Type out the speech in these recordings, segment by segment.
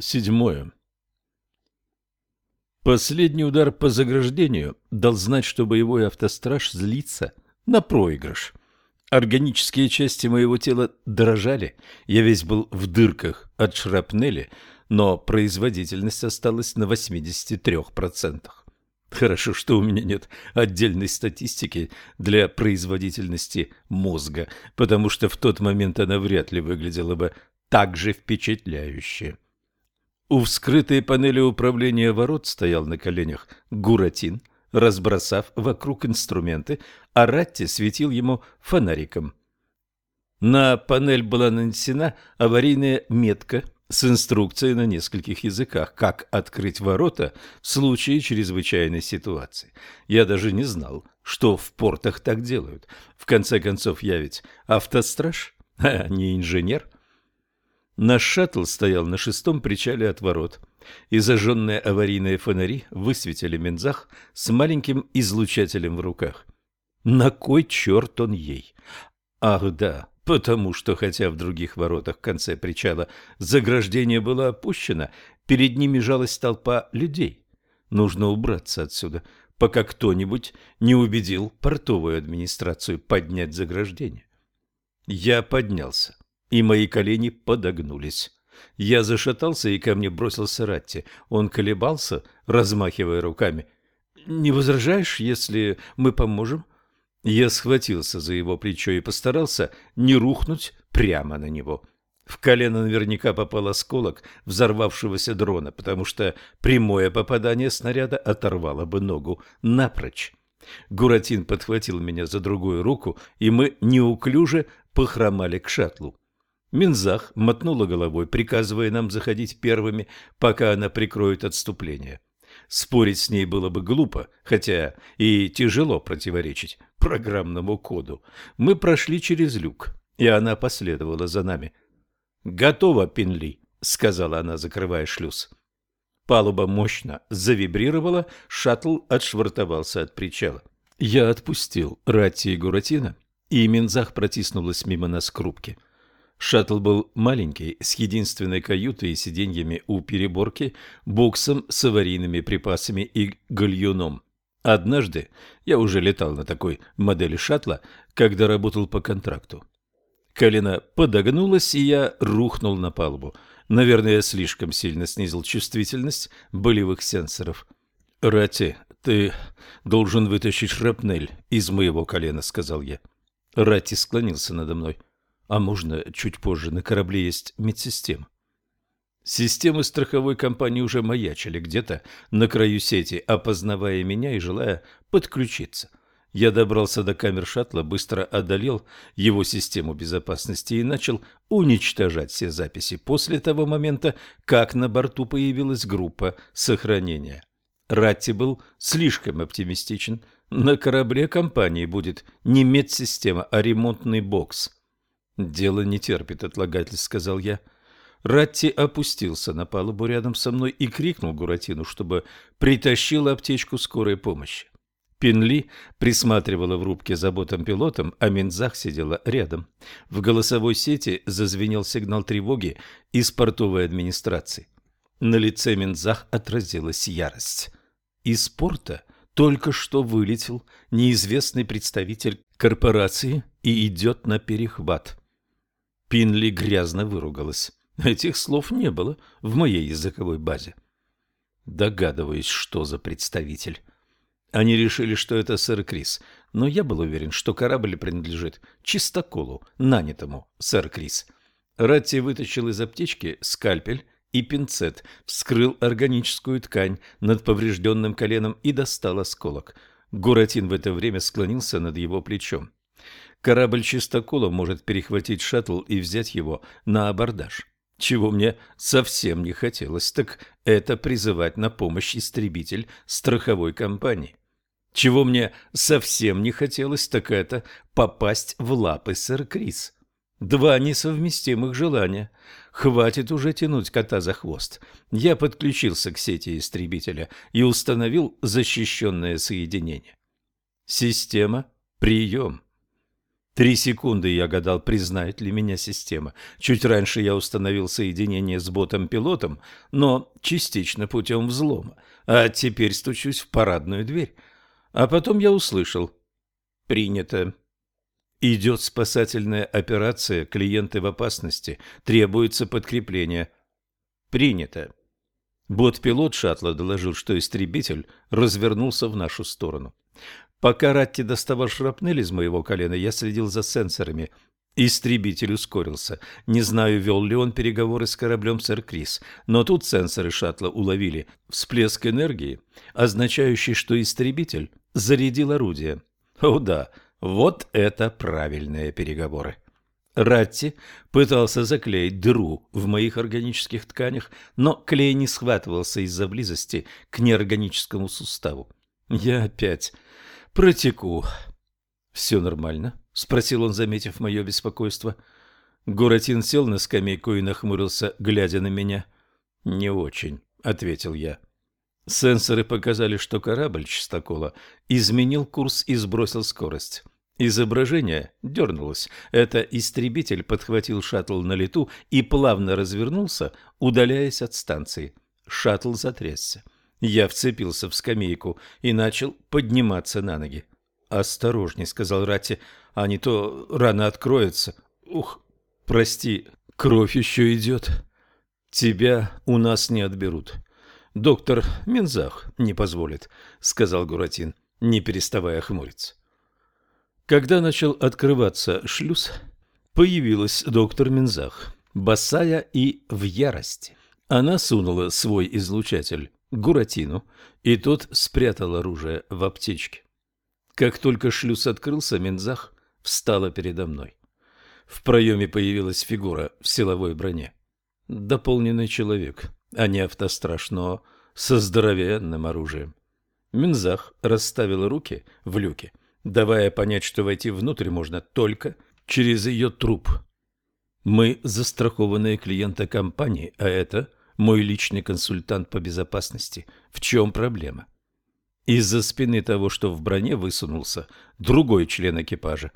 Седьмое. Последний удар по заграждению дал знать, что боевой автостраж злится на проигрыш. Органические части моего тела дрожали, я весь был в дырках от шрапнели, но производительность осталась на 83%. Хорошо, что у меня нет отдельной статистики для производительности мозга, потому что в тот момент она вряд ли выглядела бы так же впечатляюще. У вскрытой панели управления ворот стоял на коленях Гуратин, разбросав вокруг инструменты, а Ратти светил ему фонариком. На панель была нанесена аварийная метка с инструкцией на нескольких языках, как открыть ворота в случае чрезвычайной ситуации. Я даже не знал, что в портах так делают. В конце концов, я ведь автостраж, а не инженер. Наш шаттл стоял на шестом причале от ворот, и зажженные аварийные фонари высветили Мензах с маленьким излучателем в руках. На кой черт он ей? Ах да, потому что, хотя в других воротах в конце причала заграждение было опущено, перед ними жалась толпа людей. Нужно убраться отсюда, пока кто-нибудь не убедил портовую администрацию поднять заграждение. Я поднялся и мои колени подогнулись. Я зашатался, и ко мне бросился Ратти. Он колебался, размахивая руками. «Не возражаешь, если мы поможем?» Я схватился за его плечо и постарался не рухнуть прямо на него. В колено наверняка попал осколок взорвавшегося дрона, потому что прямое попадание снаряда оторвало бы ногу напрочь. Гуратин подхватил меня за другую руку, и мы неуклюже похромали к шаттлу. Минзах мотнула головой, приказывая нам заходить первыми, пока она прикроет отступление. Спорить с ней было бы глупо, хотя и тяжело противоречить программному коду. Мы прошли через люк, и она последовала за нами. «Готово, Пинли», — сказала она, закрывая шлюз. Палуба мощно завибрировала, шаттл отшвартовался от причала. Я отпустил Ратти и Гуратина, и Минзах протиснулась мимо нас к рубке. Шаттл был маленький, с единственной каютой и сиденьями у переборки, боксом с аварийными припасами и гальюном. Однажды я уже летал на такой модели шаттла, когда работал по контракту. Колено подогнулось, и я рухнул на палубу. Наверное, я слишком сильно снизил чувствительность болевых сенсоров. «Ратти, ты должен вытащить шрапнель из моего колена», — сказал я. Ратти склонился надо мной. — а можно чуть позже, на корабле есть медсистема. Системы страховой компании уже маячили где-то на краю сети, опознавая меня и желая подключиться. Я добрался до камер шаттла, быстро одолел его систему безопасности и начал уничтожать все записи после того момента, как на борту появилась группа сохранения. Ратти был слишком оптимистичен. На корабле компании будет не медсистема, а ремонтный бокс – «Дело не терпит отлагательств», — сказал я. Ратти опустился на палубу рядом со мной и крикнул Гуратину, чтобы притащил аптечку скорой помощи. Пинли присматривала в рубке заботам пилотом, а Минзах сидела рядом. В голосовой сети зазвенел сигнал тревоги из портовой администрации. На лице Минзах отразилась ярость. Из порта только что вылетел неизвестный представитель корпорации и идет на перехват. Пинли грязно выругалась. Этих слов не было в моей языковой базе. Догадываюсь, что за представитель. Они решили, что это сэр Крис, но я был уверен, что корабль принадлежит чистоколу, нанятому сэр Крис. Ратти вытащил из аптечки скальпель и пинцет, вскрыл органическую ткань над поврежденным коленом и достал осколок. Гуратин в это время склонился над его плечом. Корабль чистокола может перехватить шаттл и взять его на абордаж. Чего мне совсем не хотелось, так это призывать на помощь истребитель страховой компании. Чего мне совсем не хотелось, так это попасть в лапы сэр Крис. Два несовместимых желания. Хватит уже тянуть кота за хвост. Я подключился к сети истребителя и установил защищенное соединение. Система «Прием». Три секунды я гадал, признает ли меня система. Чуть раньше я установил соединение с ботом-пилотом, но частично путем взлома. А теперь стучусь в парадную дверь. А потом я услышал. Принято. Идет спасательная операция, клиенты в опасности, требуется подкрепление. Принято. Бот-пилот шаттла доложил, что истребитель развернулся в нашу сторону. Пока Ратти доставал шрапнель из моего колена, я следил за сенсорами. Истребитель ускорился. Не знаю, вел ли он переговоры с кораблем «Сэр Крис», но тут сенсоры шаттла уловили всплеск энергии, означающий, что истребитель зарядил орудие. О да, вот это правильные переговоры. Ратти пытался заклеить дыру в моих органических тканях, но клей не схватывался из-за близости к неорганическому суставу. Я опять протеку. Все нормально? спросил он, заметив мое беспокойство. Горатин сел на скамейку и нахмурился, глядя на меня. Не очень, ответил я. Сенсоры показали, что корабль чистокола изменил курс и сбросил скорость. Изображение дернулось. Это истребитель подхватил шаттл на лету и плавно развернулся, удаляясь от станции. Шаттл затрясся. Я вцепился в скамейку и начал подниматься на ноги. «Осторожней», — сказал Ратти, — «а не то рано откроется. Ух, прости, кровь еще идет. Тебя у нас не отберут. Доктор Минзах не позволит», — сказал Гуратин, не переставая хмуриться. Когда начал открываться шлюз, появилась доктор Минзах, босая и в ярости. Она сунула свой излучатель Гуратину, и тот спрятал оружие в аптечке. Как только шлюз открылся, Минзах встала передо мной. В проеме появилась фигура в силовой броне. Дополненный человек, а не автостраж, но со здоровенным оружием. Минзах расставила руки в люке, давая понять, что войти внутрь можно только через ее труп. Мы застрахованные клиенты компании, а это мой личный консультант по безопасности. В чем проблема? Из-за спины того, что в броне высунулся, другой член экипажа.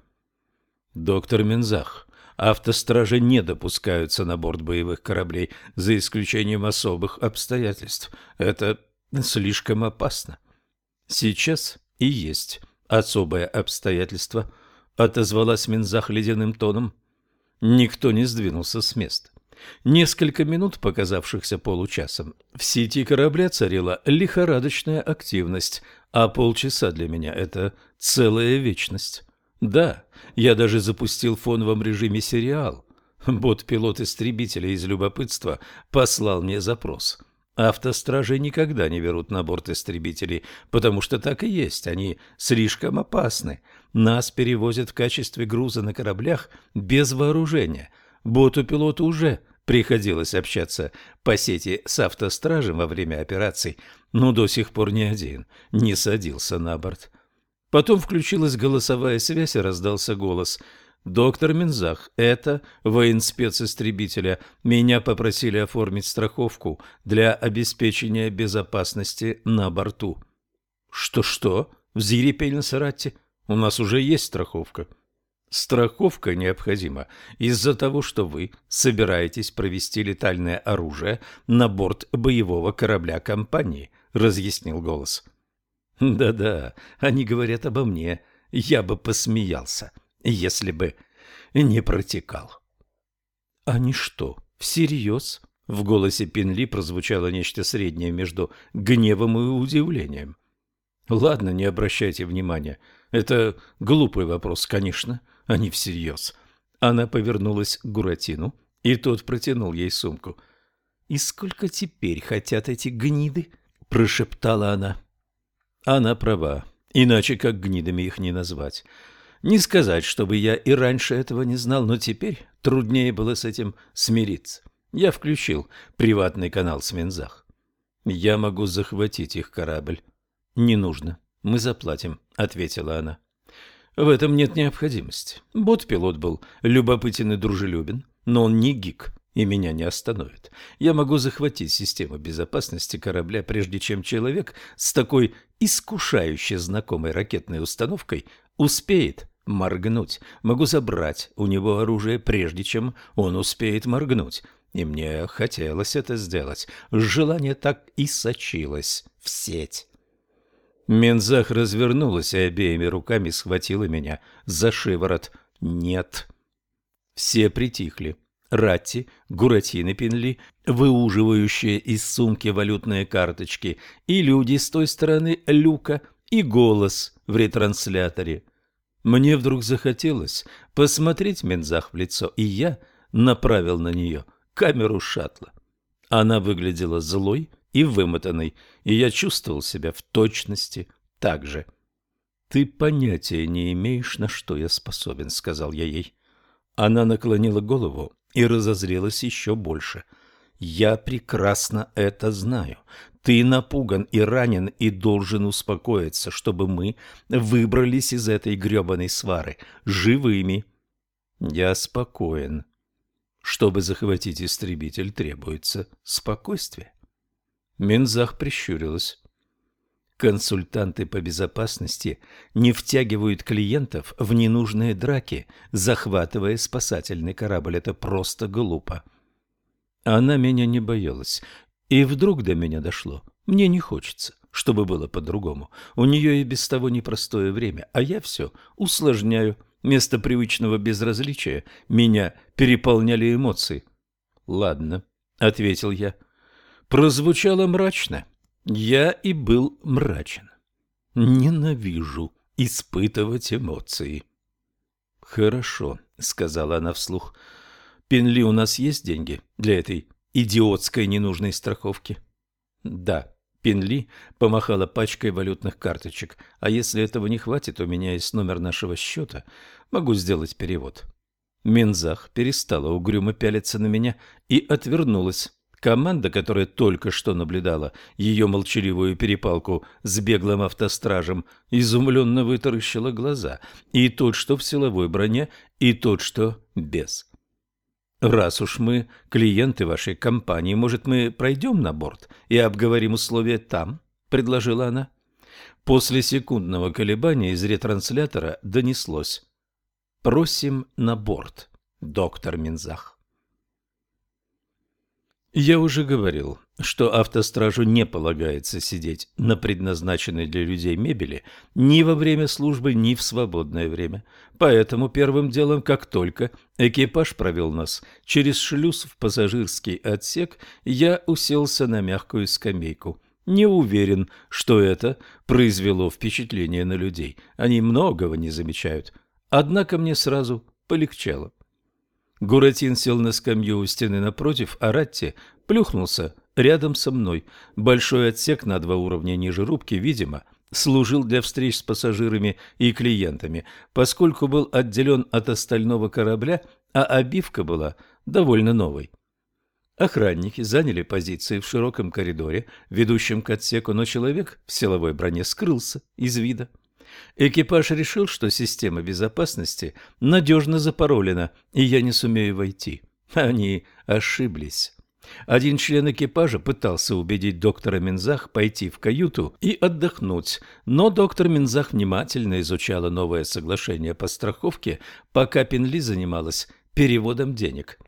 Доктор Мензах, автостражи не допускаются на борт боевых кораблей, за исключением особых обстоятельств. Это слишком опасно. Сейчас и есть особое обстоятельство, отозвалась Мензах ледяным тоном. Никто не сдвинулся с места. Несколько минут, показавшихся получасом, в сети корабля царила лихорадочная активность, а полчаса для меня – это целая вечность. Да, я даже запустил в фоновом режиме сериал. Бот-пилот истребителя из любопытства послал мне запрос. Автостражи никогда не берут на борт истребителей, потому что так и есть, они слишком опасны. Нас перевозят в качестве груза на кораблях без вооружения. Боту-пилоту уже приходилось общаться по сети с автостражем во время операций, но до сих пор ни один не садился на борт. Потом включилась голосовая связь и раздался голос «Доктор Минзах, это военспецистребителя. Меня попросили оформить страховку для обеспечения безопасности на борту». «Что-что?» – взъерепенился Саратти. «У нас уже есть страховка». Страховка необходима из-за того, что вы собираетесь провести летальное оружие на борт боевого корабля компании, разъяснил голос. Да-да, они говорят обо мне. Я бы посмеялся, если бы не протекал. Они что, всерьез? В голосе Пинли прозвучало нечто среднее между гневом и удивлением. Ладно, не обращайте внимания. Это глупый вопрос, конечно а не всерьез. Она повернулась к Гуратину, и тот протянул ей сумку. «И сколько теперь хотят эти гниды?» – прошептала она. Она права, иначе как гнидами их не назвать. Не сказать, чтобы я и раньше этого не знал, но теперь труднее было с этим смириться. Я включил приватный канал с Мензах. Я могу захватить их корабль. Не нужно, мы заплатим, ответила она. В этом нет необходимости. Бот-пилот был любопытен и дружелюбен, но он не гик и меня не остановит. Я могу захватить систему безопасности корабля, прежде чем человек с такой искушающе знакомой ракетной установкой успеет моргнуть, могу забрать у него оружие, прежде чем он успеет моргнуть. И мне хотелось это сделать. Желание так и сочилось в сеть. Мензах развернулась и обеими руками схватила меня за шиворот. «Нет». Все притихли. Ратти, Гуратины Пенли, выуживающие из сумки валютные карточки, и люди с той стороны люка, и голос в ретрансляторе. Мне вдруг захотелось посмотреть Мензах в лицо, и я направил на нее камеру шаттла. Она выглядела злой и вымотанной, и я чувствовал себя в точности так же. «Ты понятия не имеешь, на что я способен», — сказал я ей. Она наклонила голову и разозрелась еще больше. «Я прекрасно это знаю. Ты напуган и ранен и должен успокоиться, чтобы мы выбрались из этой гребаной свары живыми». «Я спокоен», чтобы захватить истребитель, требуется спокойствие. Минзах прищурилась. Консультанты по безопасности не втягивают клиентов в ненужные драки, захватывая спасательный корабль. Это просто глупо. Она меня не боялась. И вдруг до меня дошло. Мне не хочется, чтобы было по-другому. У нее и без того непростое время, а я все усложняю. Вместо привычного безразличия меня переполняли эмоции. «Ладно», — ответил я. Прозвучало мрачно. Я и был мрачен. Ненавижу испытывать эмоции. «Хорошо», — сказала она вслух. «Пенли, у нас есть деньги для этой идиотской ненужной страховки?» «Да», Пинли помахала пачкой валютных карточек. «А если этого не хватит, у меня есть номер нашего счета. Могу сделать перевод». Минзах перестала угрюмо пялиться на меня и отвернулась. Команда, которая только что наблюдала ее молчаливую перепалку с беглым автостражем, изумленно вытаращила глаза. И тот, что в силовой броне, и тот, что без. Раз уж мы клиенты вашей компании, может, мы пройдем на борт и обговорим условия там, предложила она. После секундного колебания из ретранслятора донеслось: "Просим на борт, доктор Минзах". Я уже говорил, что автостражу не полагается сидеть на предназначенной для людей мебели ни во время службы, ни в свободное время. Поэтому первым делом, как только экипаж провел нас через шлюз в пассажирский отсек, я уселся на мягкую скамейку. Не уверен, что это произвело впечатление на людей. Они многого не замечают. Однако мне сразу полегчало. Гуратин сел на скамью у стены напротив, а Ратти плюхнулся рядом со мной. Большой отсек на два уровня ниже рубки, видимо, служил для встреч с пассажирами и клиентами, поскольку был отделен от остального корабля, а обивка была довольно новой. Охранники заняли позиции в широком коридоре, ведущем к отсеку, но человек в силовой броне скрылся из вида. Экипаж решил, что система безопасности надежно запаролена, и я не сумею войти. Они ошиблись. Один член экипажа пытался убедить доктора Минзах пойти в каюту и отдохнуть, но доктор Минзах внимательно изучала новое соглашение по страховке, пока Пенли занималась переводом денег.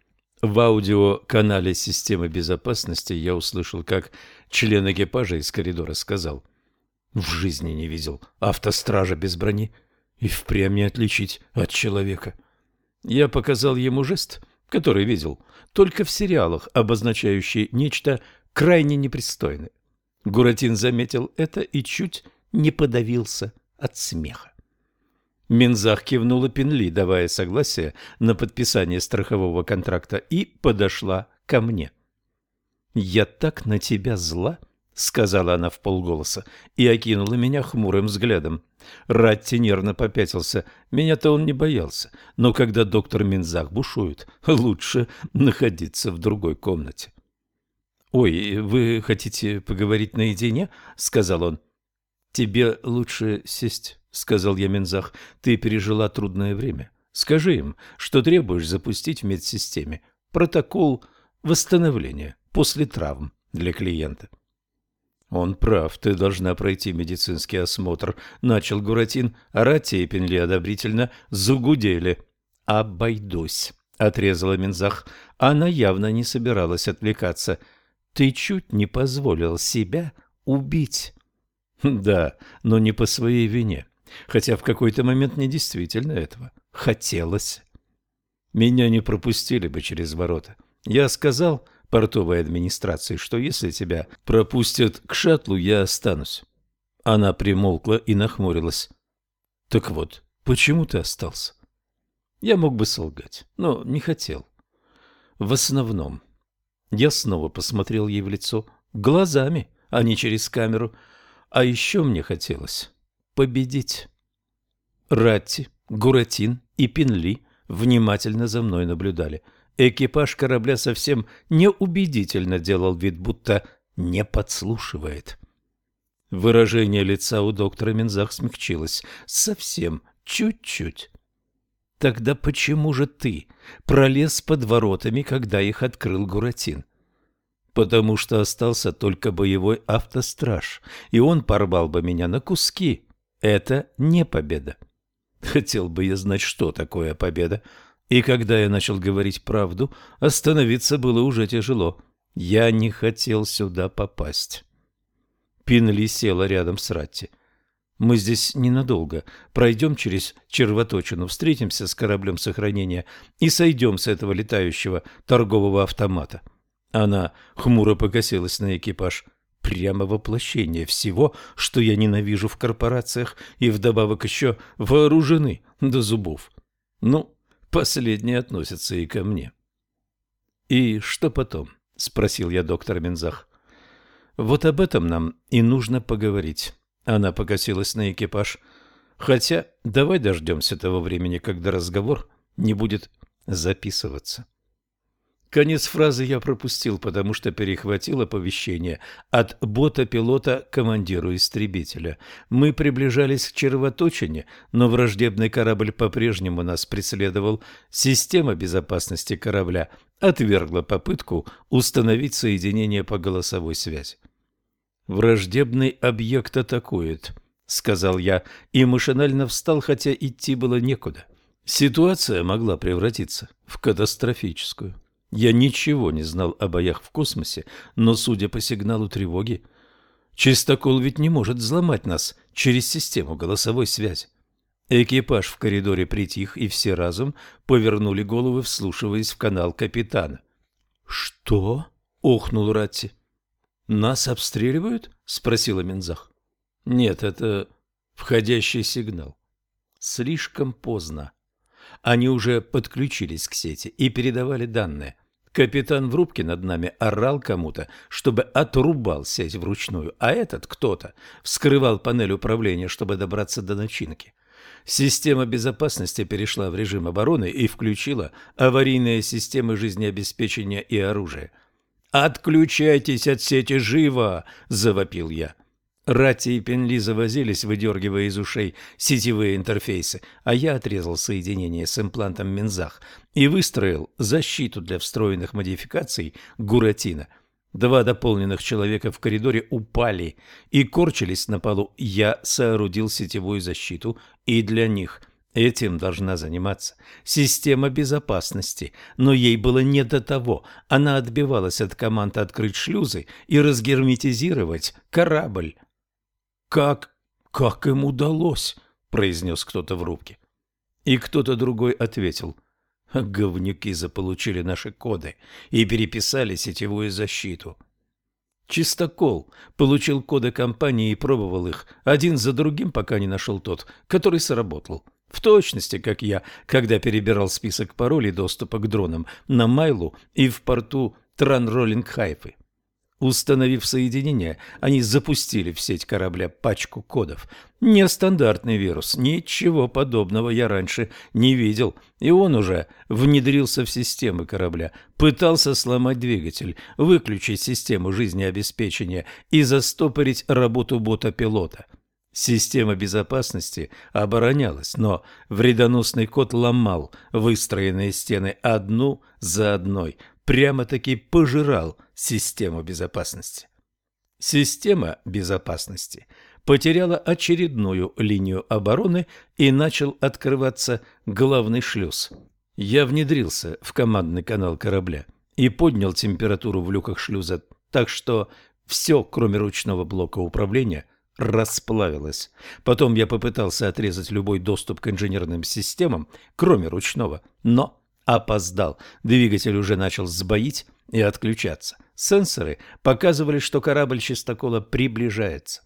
В аудиоканале системы безопасности я услышал, как член экипажа из коридора сказал – в жизни не видел автостража без брони. И впрямь не отличить от человека. Я показал ему жест, который видел только в сериалах, обозначающий нечто крайне непристойное. Гуратин заметил это и чуть не подавился от смеха. Минзах кивнула Пенли, давая согласие на подписание страхового контракта, и подошла ко мне. «Я так на тебя зла!» — сказала она в полголоса и окинула меня хмурым взглядом. Ратти нервно попятился. Меня-то он не боялся, но когда доктор Минзах бушует, лучше находиться в другой комнате. «Ой, вы хотите поговорить наедине?» — сказал он. «Тебе лучше сесть», — сказал я Минзах. «Ты пережила трудное время. Скажи им, что требуешь запустить в медсистеме протокол восстановления после травм для клиента». Он прав, ты должна пройти медицинский осмотр, начал Гуратин, Ратти и Пенли одобрительно загудели. Обойдусь, отрезала Минзах. Она явно не собиралась отвлекаться. Ты чуть не позволил себя убить. Да, но не по своей вине. Хотя в какой-то момент мне действительно этого хотелось. Меня не пропустили бы через ворота. Я сказал портовой администрации, что если тебя пропустят к шаттлу, я останусь. Она примолкла и нахмурилась. Так вот, почему ты остался? Я мог бы солгать, но не хотел. В основном. Я снова посмотрел ей в лицо, глазами, а не через камеру. А еще мне хотелось победить. Ратти, Гуратин и Пинли внимательно за мной наблюдали. Экипаж корабля совсем неубедительно делал вид, будто не подслушивает. Выражение лица у доктора Минзах смягчилось. Совсем чуть-чуть. Тогда почему же ты пролез под воротами, когда их открыл Гуратин? Потому что остался только боевой автостраж, и он порвал бы меня на куски. Это не победа. Хотел бы я знать, что такое победа. И когда я начал говорить правду, остановиться было уже тяжело. Я не хотел сюда попасть. Пинли села рядом с Ратти. Мы здесь ненадолго. Пройдем через червоточину, встретимся с кораблем сохранения и сойдем с этого летающего торгового автомата. Она хмуро покосилась на экипаж прямо воплощение всего, что я ненавижу в корпорациях и вдобавок еще вооружены до зубов. Ну, последнее относится и ко мне. «И что потом?» — спросил я доктора Мензах. «Вот об этом нам и нужно поговорить». Она покосилась на экипаж. «Хотя давай дождемся того времени, когда разговор не будет записываться». Конец фразы я пропустил, потому что перехватил оповещение от бота-пилота командиру истребителя. Мы приближались к червоточине, но враждебный корабль по-прежнему нас преследовал. Система безопасности корабля отвергла попытку установить соединение по голосовой связи. «Враждебный объект атакует», — сказал я, и машинально встал, хотя идти было некуда. Ситуация могла превратиться в катастрофическую. Я ничего не знал о боях в космосе, но, судя по сигналу тревоги, чистокол ведь не может взломать нас через систему голосовой связи. Экипаж в коридоре притих, и все разом повернули головы, вслушиваясь в канал капитана. «Что?» — охнул Ратти. «Нас обстреливают?» — спросила Минзах. «Нет, это входящий сигнал. Слишком поздно. Они уже подключились к сети и передавали данные. Капитан в рубке над нами орал кому-то, чтобы отрубал сеть вручную, а этот кто-то вскрывал панель управления, чтобы добраться до начинки. Система безопасности перешла в режим обороны и включила аварийные системы жизнеобеспечения и оружия. «Отключайтесь от сети живо!» – завопил я. Ратти и Пенли завозились, выдергивая из ушей сетевые интерфейсы, а я отрезал соединение с имплантом Минзах и выстроил защиту для встроенных модификаций Гуратина. Два дополненных человека в коридоре упали и корчились на полу. Я соорудил сетевую защиту и для них. Этим должна заниматься система безопасности, но ей было не до того. Она отбивалась от команд открыть шлюзы и разгерметизировать корабль. «Как... как им удалось?» — произнес кто-то в рубке. И кто-то другой ответил. «Говнюки заполучили наши коды и переписали сетевую защиту». Чистокол получил коды компании и пробовал их один за другим, пока не нашел тот, который сработал. В точности, как я, когда перебирал список паролей доступа к дронам на Майлу и в порту Транроллинг Хайфы. Установив соединение, они запустили в сеть корабля пачку кодов. Нестандартный вирус, ничего подобного я раньше не видел, и он уже внедрился в системы корабля, пытался сломать двигатель, выключить систему жизнеобеспечения и застопорить работу бота-пилота. Система безопасности оборонялась, но вредоносный код ломал выстроенные стены одну за одной – прямо-таки пожирал систему безопасности. Система безопасности потеряла очередную линию обороны и начал открываться главный шлюз. Я внедрился в командный канал корабля и поднял температуру в люках шлюза так, что все, кроме ручного блока управления, расплавилось. Потом я попытался отрезать любой доступ к инженерным системам, кроме ручного, но опоздал. Двигатель уже начал сбоить и отключаться. Сенсоры показывали, что корабль чистокола приближается.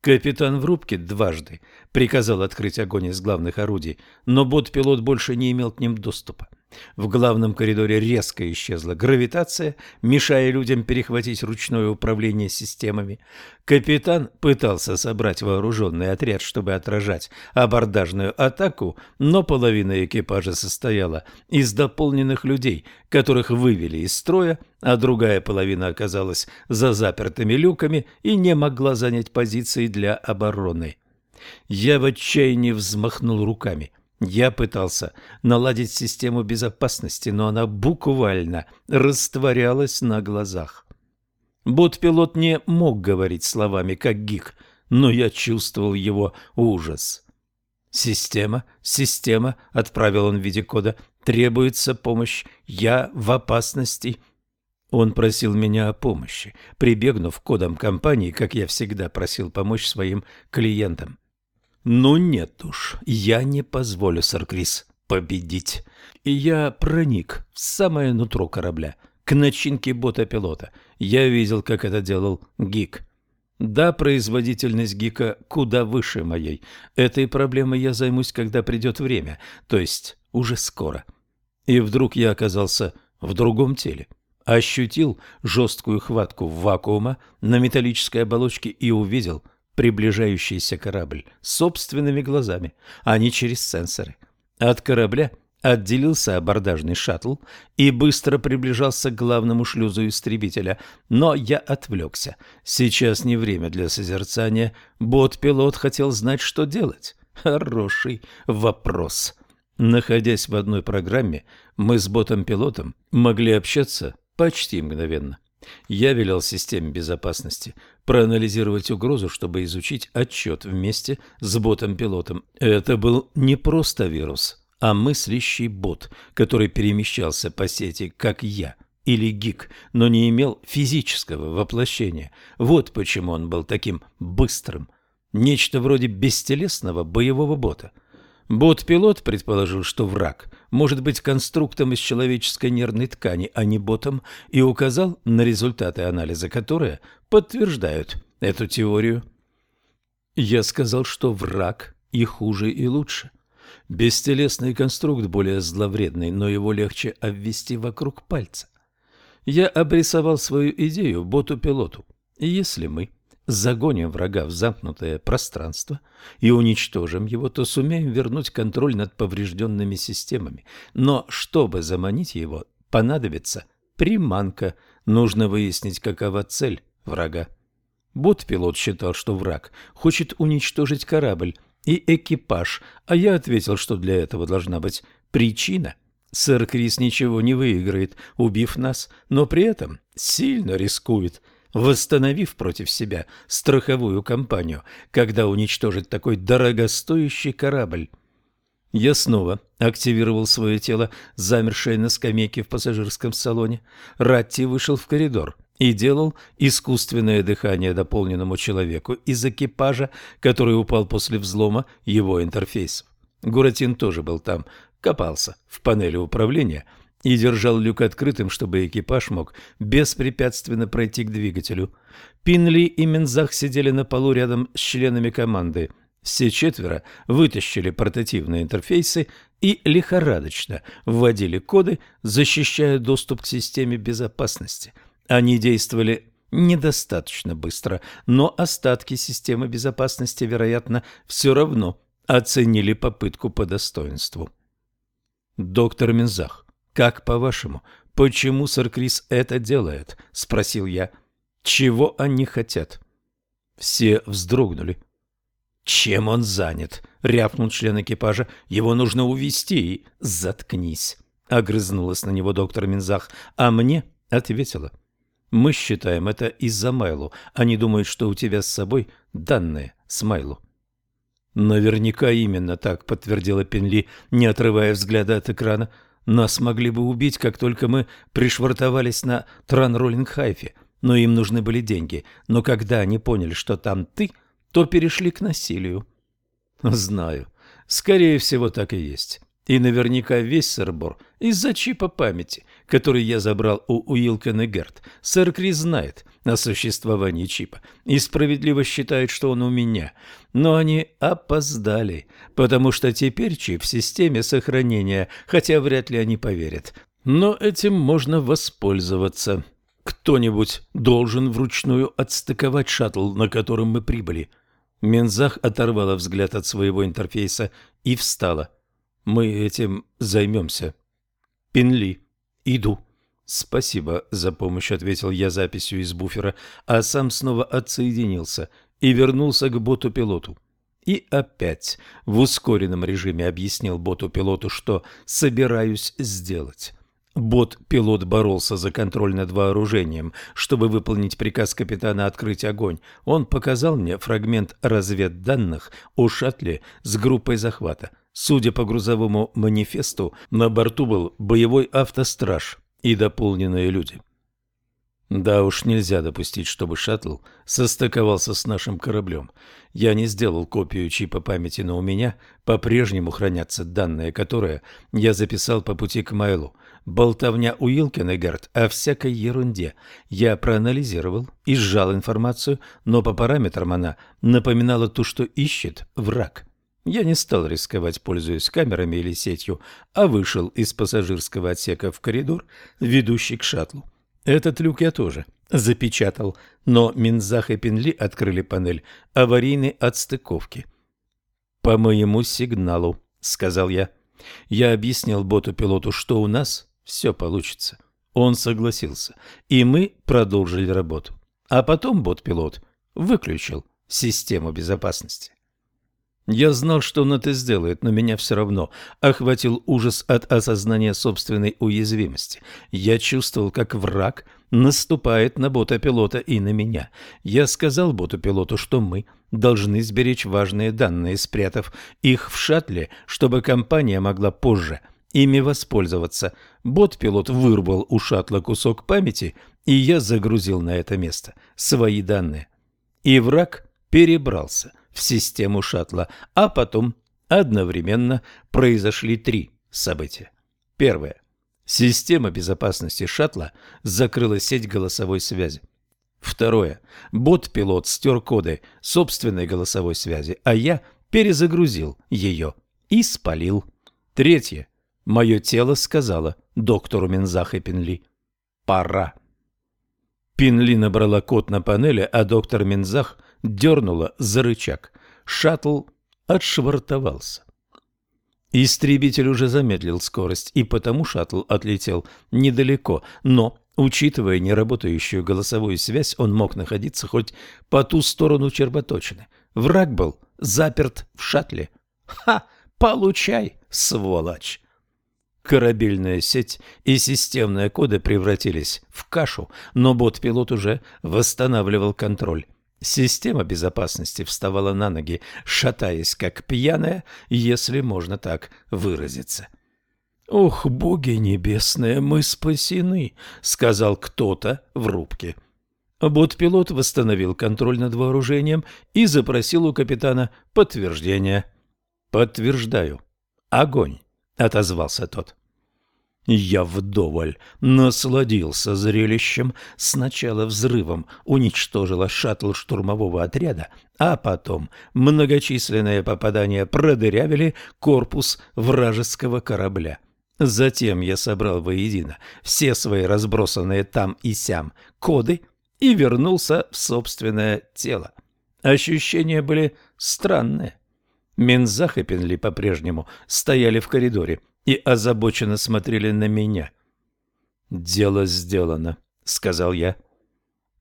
Капитан в рубке дважды приказал открыть огонь из главных орудий, но бот-пилот больше не имел к ним доступа. В главном коридоре резко исчезла гравитация, мешая людям перехватить ручное управление системами. Капитан пытался собрать вооруженный отряд, чтобы отражать абордажную атаку, но половина экипажа состояла из дополненных людей, которых вывели из строя, а другая половина оказалась за запертыми люками и не могла занять позиции для обороны. Я в отчаянии взмахнул руками – я пытался наладить систему безопасности, но она буквально растворялась на глазах. Бот-пилот не мог говорить словами, как гик, но я чувствовал его ужас. «Система, система», — отправил он в виде кода, — «требуется помощь, я в опасности». Он просил меня о помощи, прибегнув к кодам компании, как я всегда просил помочь своим клиентам. Ну нет уж, я не позволю, сэр Крис, победить. И я проник в самое нутро корабля, к начинке бота-пилота. Я видел, как это делал Гик. Да, производительность Гика куда выше моей. Этой проблемой я займусь, когда придет время, то есть уже скоро. И вдруг я оказался в другом теле. Ощутил жесткую хватку вакуума на металлической оболочке и увидел – приближающийся корабль собственными глазами, а не через сенсоры. От корабля отделился абордажный шаттл и быстро приближался к главному шлюзу истребителя, но я отвлекся. Сейчас не время для созерцания. Бот-пилот хотел знать, что делать. Хороший вопрос. Находясь в одной программе, мы с ботом-пилотом могли общаться почти мгновенно. Я велел системе безопасности проанализировать угрозу, чтобы изучить отчет вместе с ботом-пилотом. Это был не просто вирус, а мыслящий бот, который перемещался по сети, как я или гик, но не имел физического воплощения. Вот почему он был таким быстрым. Нечто вроде бестелесного боевого бота. Бот-пилот предположил, что враг может быть конструктом из человеческой нервной ткани, а не ботом, и указал на результаты анализа, которые подтверждают эту теорию. Я сказал, что враг и хуже, и лучше. Бестелесный конструкт более зловредный, но его легче обвести вокруг пальца. Я обрисовал свою идею боту-пилоту. Если мы загоним врага в замкнутое пространство и уничтожим его, то сумеем вернуть контроль над поврежденными системами. Но чтобы заманить его, понадобится приманка. Нужно выяснить, какова цель врага. Бот-пилот считал, что враг хочет уничтожить корабль и экипаж, а я ответил, что для этого должна быть причина. Сэр Крис ничего не выиграет, убив нас, но при этом сильно рискует – восстановив против себя страховую компанию, когда уничтожит такой дорогостоящий корабль. Я снова активировал свое тело, замершее на скамейке в пассажирском салоне. Ратти вышел в коридор и делал искусственное дыхание дополненному человеку из экипажа, который упал после взлома его интерфейсов. Гуратин тоже был там, копался в панели управления – и держал люк открытым, чтобы экипаж мог беспрепятственно пройти к двигателю. Пинли и Мензах сидели на полу рядом с членами команды. Все четверо вытащили портативные интерфейсы и лихорадочно вводили коды, защищая доступ к системе безопасности. Они действовали недостаточно быстро, но остатки системы безопасности, вероятно, все равно оценили попытку по достоинству. Доктор Мензах, «Как по-вашему, почему сэр Крис это делает?» – спросил я. «Чего они хотят?» Все вздрогнули. «Чем он занят?» — рявкнул член экипажа. «Его нужно увести «Заткнись!» — огрызнулась на него доктор Минзах. А мне ответила. Мы считаем это из-за Майлу. Они думают, что у тебя с собой данные с Майлу. Наверняка именно так, подтвердила Пенли, не отрывая взгляда от экрана. Нас могли бы убить, как только мы пришвартовались на Транроллинг-Хайфе, но им нужны были деньги. Но когда они поняли, что там ты, то перешли к насилию. Знаю. Скорее всего, так и есть. И наверняка весь сырбор из-за чипа памяти, который я забрал у Уилкена Герт. Сэр Крис знает о существовании чипа и справедливо считает, что он у меня. Но они опоздали, потому что теперь чип в системе сохранения, хотя вряд ли они поверят. Но этим можно воспользоваться. Кто-нибудь должен вручную отстыковать шаттл, на котором мы прибыли. Мензах оторвала взгляд от своего интерфейса и встала. Мы этим займемся. Пинли, иду. Спасибо за помощь, ответил я записью из буфера, а сам снова отсоединился и вернулся к боту-пилоту. И опять в ускоренном режиме объяснил боту-пилоту, что собираюсь сделать. Бот-пилот боролся за контроль над вооружением, чтобы выполнить приказ капитана открыть огонь. Он показал мне фрагмент разведданных о шаттле с группой захвата. Судя по грузовому манифесту, на борту был боевой автостраж и дополненные люди. Да уж нельзя допустить, чтобы шаттл состыковался с нашим кораблем. Я не сделал копию чипа памяти, но у меня по-прежнему хранятся данные, которые я записал по пути к Майлу. Болтовня Уилкина, Гард, о всякой ерунде. Я проанализировал и сжал информацию, но по параметрам она напоминала ту, что ищет враг. Я не стал рисковать, пользуясь камерами или сетью, а вышел из пассажирского отсека в коридор, ведущий к шаттлу. Этот люк я тоже запечатал, но Минзах и Пенли открыли панель аварийной отстыковки. «По моему сигналу», — сказал я. Я объяснил боту-пилоту, что у нас все получится. Он согласился, и мы продолжили работу. А потом бот-пилот выключил систему безопасности. Я знал, что он это сделает, но меня все равно охватил ужас от осознания собственной уязвимости. Я чувствовал, как враг наступает на бота-пилота и на меня. Я сказал боту-пилоту, что мы должны сберечь важные данные, спрятав их в шаттле, чтобы компания могла позже ими воспользоваться. Бот-пилот вырвал у шаттла кусок памяти, и я загрузил на это место свои данные. И враг перебрался в систему шаттла, а потом одновременно произошли три события. Первое. Система безопасности шаттла закрыла сеть голосовой связи. Второе. Бот-пилот стер коды собственной голосовой связи, а я перезагрузил ее и спалил. Третье. Мое тело сказала доктору Мензах и Пенли «Пора». Пинли набрала код на панели, а доктор Минзах дернула за рычаг. Шаттл отшвартовался. Истребитель уже замедлил скорость, и потому шаттл отлетел недалеко, но, учитывая неработающую голосовую связь, он мог находиться хоть по ту сторону червоточины. Враг был заперт в шаттле. Ха! Получай, сволочь! Корабельная сеть и системные коды превратились в кашу, но бот-пилот уже восстанавливал контроль. Система безопасности вставала на ноги, шатаясь как пьяная, если можно так выразиться. «Ох, боги небесные, мы спасены!» — сказал кто-то в рубке. Бот-пилот восстановил контроль над вооружением и запросил у капитана подтверждение. «Подтверждаю. Огонь!» — отозвался тот. Я вдоволь насладился зрелищем. Сначала взрывом уничтожила шаттл штурмового отряда, а потом многочисленные попадания продырявили корпус вражеского корабля. Затем я собрал воедино все свои разбросанные там и сям коды и вернулся в собственное тело. Ощущения были странные. Минзах и Пенли по-прежнему стояли в коридоре и озабоченно смотрели на меня. «Дело сделано», — сказал я.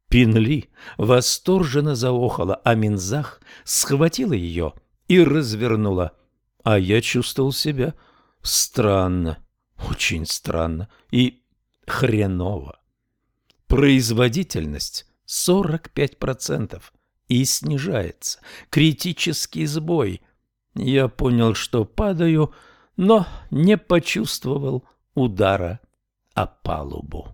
Пинли восторженно заохала, а Минзах схватила ее и развернула. А я чувствовал себя странно, очень странно и хреново. Производительность 45% и снижается. Критический сбой. Я понял, что падаю, но не почувствовал удара о палубу.